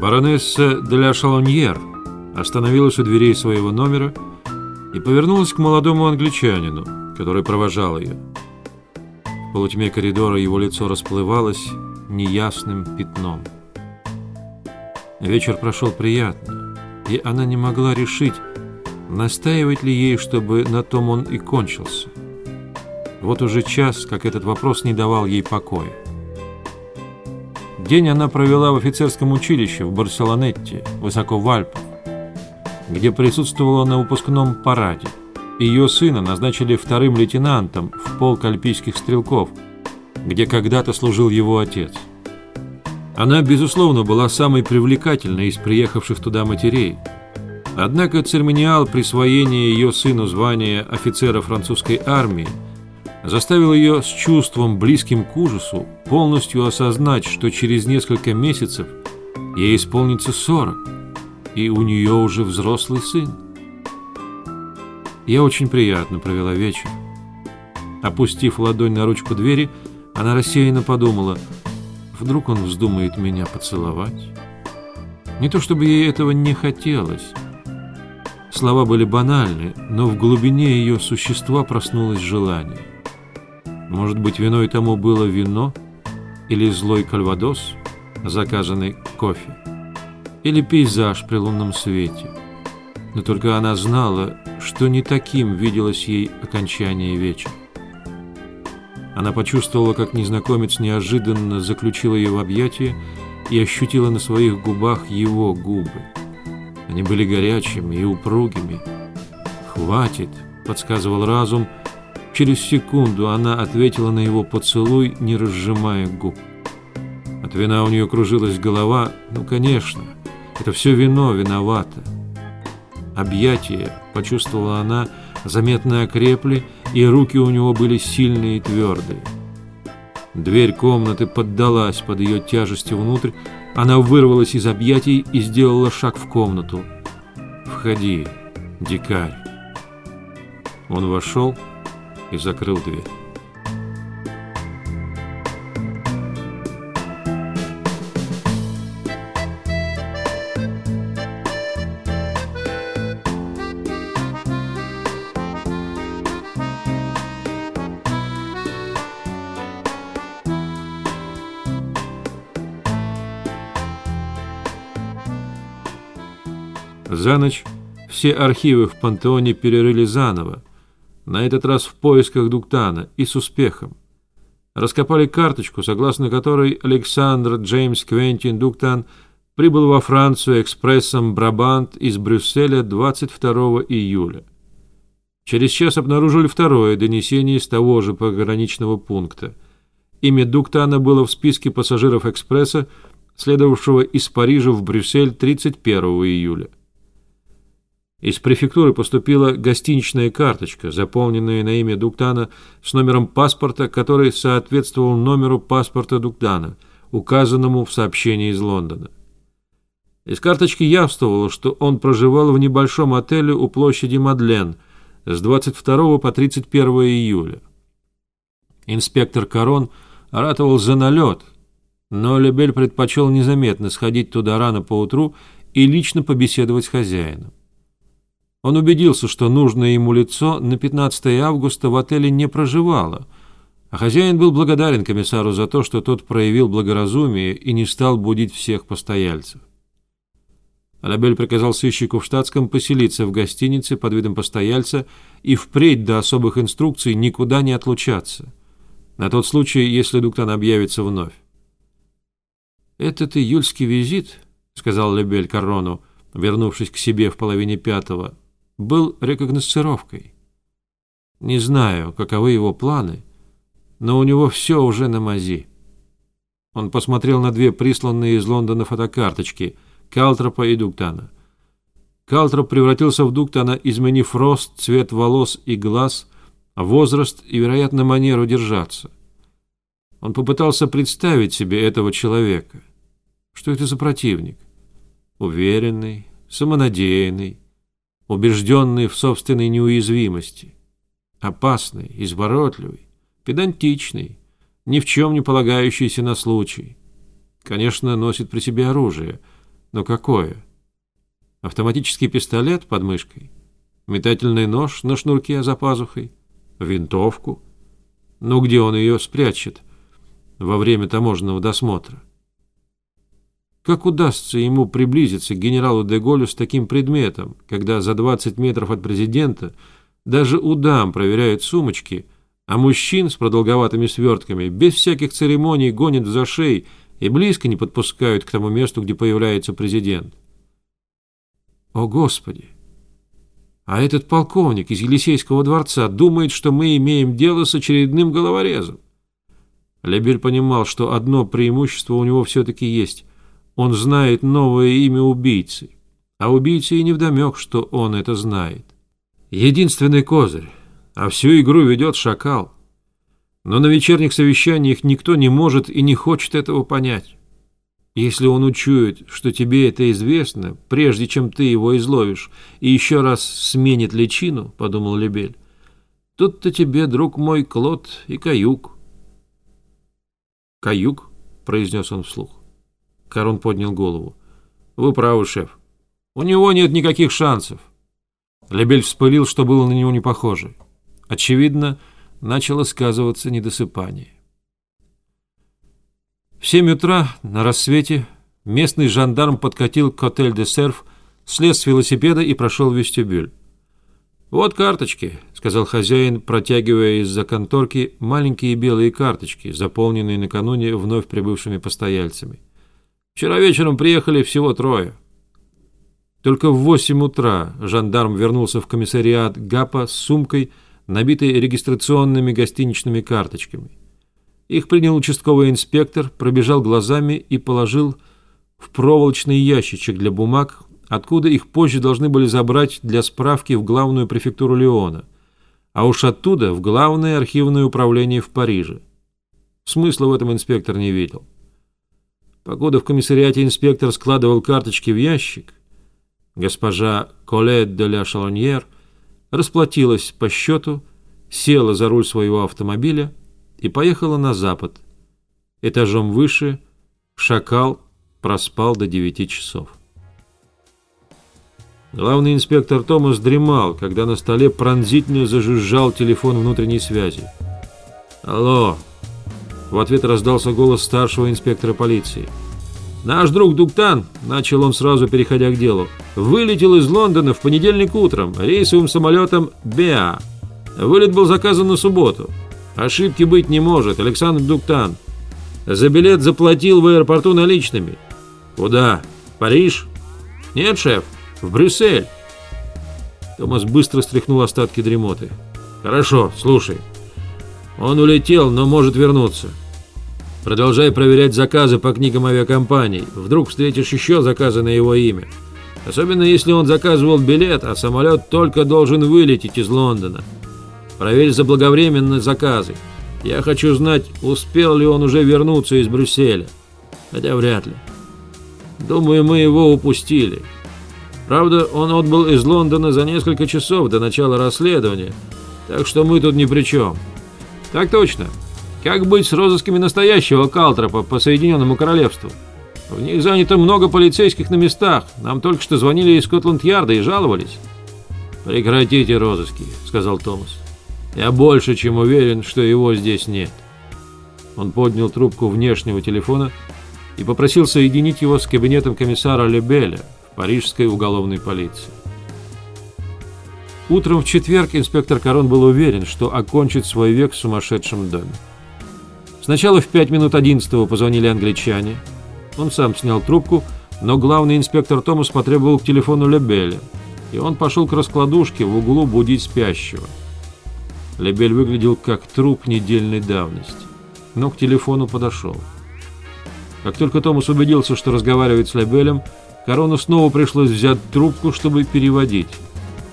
Баронесса де ля Шалоньер остановилась у дверей своего номера и повернулась к молодому англичанину, который провожал ее. В полутьме коридора его лицо расплывалось неясным пятном. Вечер прошел приятно, и она не могла решить, настаивать ли ей, чтобы на том он и кончился. Вот уже час, как этот вопрос не давал ей покоя. День она провела в офицерском училище в Барселонетте, высоко в Альпах, где присутствовала на выпускном параде. Ее сына назначили вторым лейтенантом в полк альпийских стрелков, где когда-то служил его отец. Она, безусловно, была самой привлекательной из приехавших туда матерей. Однако церемониал присвоения ее сыну звания офицера французской армии заставил ее с чувством, близким к ужасу, полностью осознать, что через несколько месяцев ей исполнится 40, и у нее уже взрослый сын. Я очень приятно провела вечер. Опустив ладонь на ручку двери, она рассеянно подумала – Вдруг он вздумает меня поцеловать? Не то чтобы ей этого не хотелось. Слова были банальны, но в глубине ее существа проснулось желание. Может быть, виной тому было вино или злой кальвадос, заказанный кофе, или пейзаж при лунном свете. Но только она знала, что не таким виделось ей окончание вечера. Она почувствовала, как незнакомец неожиданно заключил ее в объятия и ощутила на своих губах его губы. Они были горячими и упругими. «Хватит», — подсказывал разум. Через секунду она ответила на его поцелуй, не разжимая губ. От вина у нее кружилась голова. Ну, конечно, это все вино виновато. Объятия, почувствовала она, заметно окрепли, и руки у него были сильные и твердые. Дверь комнаты поддалась под ее тяжестью внутрь, она вырвалась из объятий и сделала шаг в комнату. «Входи, дикарь!» Он вошел и закрыл дверь. За ночь все архивы в пантеоне перерыли заново, на этот раз в поисках Дуктана, и с успехом. Раскопали карточку, согласно которой Александр Джеймс Квентин Дуктан прибыл во Францию экспрессом Брабант из Брюсселя 22 июля. Через час обнаружили второе донесение из того же пограничного пункта. Имя Дуктана было в списке пассажиров экспресса, следовавшего из Парижа в Брюссель 31 июля. Из префектуры поступила гостиничная карточка, заполненная на имя Дуктана с номером паспорта, который соответствовал номеру паспорта Дуктана, указанному в сообщении из Лондона. Из карточки явствовало, что он проживал в небольшом отеле у площади Мадлен с 22 по 31 июля. Инспектор Корон ратовал за налет, но Лебель предпочел незаметно сходить туда рано поутру и лично побеседовать с хозяином. Он убедился, что нужное ему лицо на 15 августа в отеле не проживало, а хозяин был благодарен комиссару за то, что тот проявил благоразумие и не стал будить всех постояльцев. Алабель приказал сыщику в штатском поселиться в гостинице под видом постояльца и впредь до особых инструкций никуда не отлучаться, на тот случай, если Дуктан объявится вновь. «Этот июльский визит», — сказал Лебель Каррону, вернувшись к себе в половине пятого, — был рекогносцировкой. Не знаю, каковы его планы, но у него все уже на мази. Он посмотрел на две присланные из Лондона фотокарточки Калтропа и Дуктана. Калтроп превратился в Дуктана, изменив рост, цвет волос и глаз, возраст и, вероятно, манеру держаться. Он попытался представить себе этого человека. Что это за противник? Уверенный, самонадеянный, убежденный в собственной неуязвимости, опасный, изворотливый, педантичный, ни в чем не полагающийся на случай. Конечно, носит при себе оружие, Но какое? Автоматический пистолет под мышкой? Метательный нож на шнурке за пазухой? Винтовку? Ну где он ее спрячет во время таможенного досмотра? Как удастся ему приблизиться к генералу Деголю с таким предметом, когда за 20 метров от президента даже у дам проверяют сумочки, а мужчин с продолговатыми свертками без всяких церемоний гонят за шеи и близко не подпускают к тому месту, где появляется президент? О, Господи! А этот полковник из Елисейского дворца думает, что мы имеем дело с очередным головорезом. Лебель понимал, что одно преимущество у него все-таки есть. Он знает новое имя убийцы, а убийце и невдомек, что он это знает. Единственный козырь, а всю игру ведет шакал. Но на вечерних совещаниях никто не может и не хочет этого понять. Если он учует, что тебе это известно, прежде чем ты его изловишь, и еще раз сменит личину, — подумал Лебель, — тут-то тебе, друг мой, Клод и Каюк. «Каюк?» — произнес он вслух. Карон поднял голову. «Вы правы, шеф. У него нет никаких шансов». Лебель вспылил, что было на него не похоже. Очевидно, начало сказываться недосыпание. В семь утра на рассвете местный жандарм подкатил к отель де Серф, слез с велосипеда и прошел в вестибюль. «Вот карточки», — сказал хозяин, протягивая из-за конторки маленькие белые карточки, заполненные накануне вновь прибывшими постояльцами. Вчера вечером приехали всего трое. Только в восемь утра жандарм вернулся в комиссариат ГАПа с сумкой, набитой регистрационными гостиничными карточками. Их принял участковый инспектор, пробежал глазами и положил в проволочный ящичек для бумаг, откуда их позже должны были забрать для справки в главную префектуру Леона, а уж оттуда в главное архивное управление в Париже. Смысла в этом инспектор не видел. Покуда в комиссариате инспектор складывал карточки в ящик, госпожа Колет де ля Шалоньер расплатилась по счету, села за руль своего автомобиля и поехала на запад. Этажом выше шакал проспал до девяти часов. Главный инспектор Томас дремал, когда на столе пронзительно зажужжал телефон внутренней связи. «Алло!» В ответ раздался голос старшего инспектора полиции. «Наш друг Дуктан», — начал он сразу, переходя к делу, «вылетел из Лондона в понедельник утром рейсовым самолетом «Беа». Вылет был заказан на субботу. Ошибки быть не может, Александр Дуктан. За билет заплатил в аэропорту наличными. Куда? Париж? Нет, шеф, в Брюссель. Томас быстро стряхнул остатки дремоты. Хорошо, слушай. Он улетел, но может вернуться. Продолжай проверять заказы по книгам авиакомпаний. Вдруг встретишь еще заказы на его имя. Особенно если он заказывал билет, а самолет только должен вылететь из Лондона. Проверь заблаговременно заказы. Я хочу знать, успел ли он уже вернуться из Брюсселя. Хотя вряд ли. Думаю, мы его упустили. Правда, он отбыл из Лондона за несколько часов до начала расследования, так что мы тут ни при чем. Так точно. Как быть с розысками настоящего Калтропа по Соединенному Королевству? В них занято много полицейских на местах. Нам только что звонили из Скотланд-Ярда и жаловались. «Прекратите розыски», — сказал Томас. «Я больше чем уверен, что его здесь нет». Он поднял трубку внешнего телефона и попросил соединить его с кабинетом комиссара Лебеля в парижской уголовной полиции. Утром в четверг инспектор Корон был уверен, что окончит свой век в сумасшедшем доме. Сначала в 5 минут 11 позвонили англичане. Он сам снял трубку, но главный инспектор Томас потребовал к телефону Лебеля, и он пошел к раскладушке в углу будить спящего. Лебель выглядел как труп недельной давности, но к телефону подошел. Как только Томас убедился, что разговаривает с Лебелем, Корону снова пришлось взять трубку, чтобы переводить.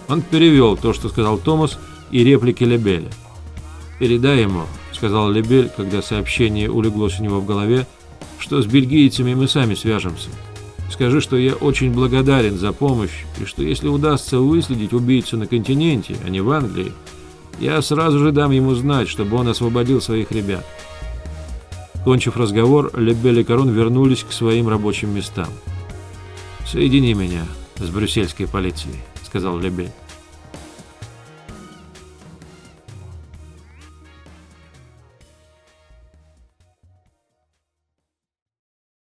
Он перевел то, что сказал Томас, и реплики Лебеля. «Передай ему, сказал Лебель, когда сообщение улеглось у него в голове, что с бельгийцами мы сами свяжемся. Скажи, что я очень благодарен за помощь, и что если удастся выследить убийцу на континенте, а не в Англии, я сразу же дам ему знать, чтобы он освободил своих ребят. Кончив разговор, Лебель и Корон вернулись к своим рабочим местам. «Соедини меня с брюссельской полицией», — сказал Лебель.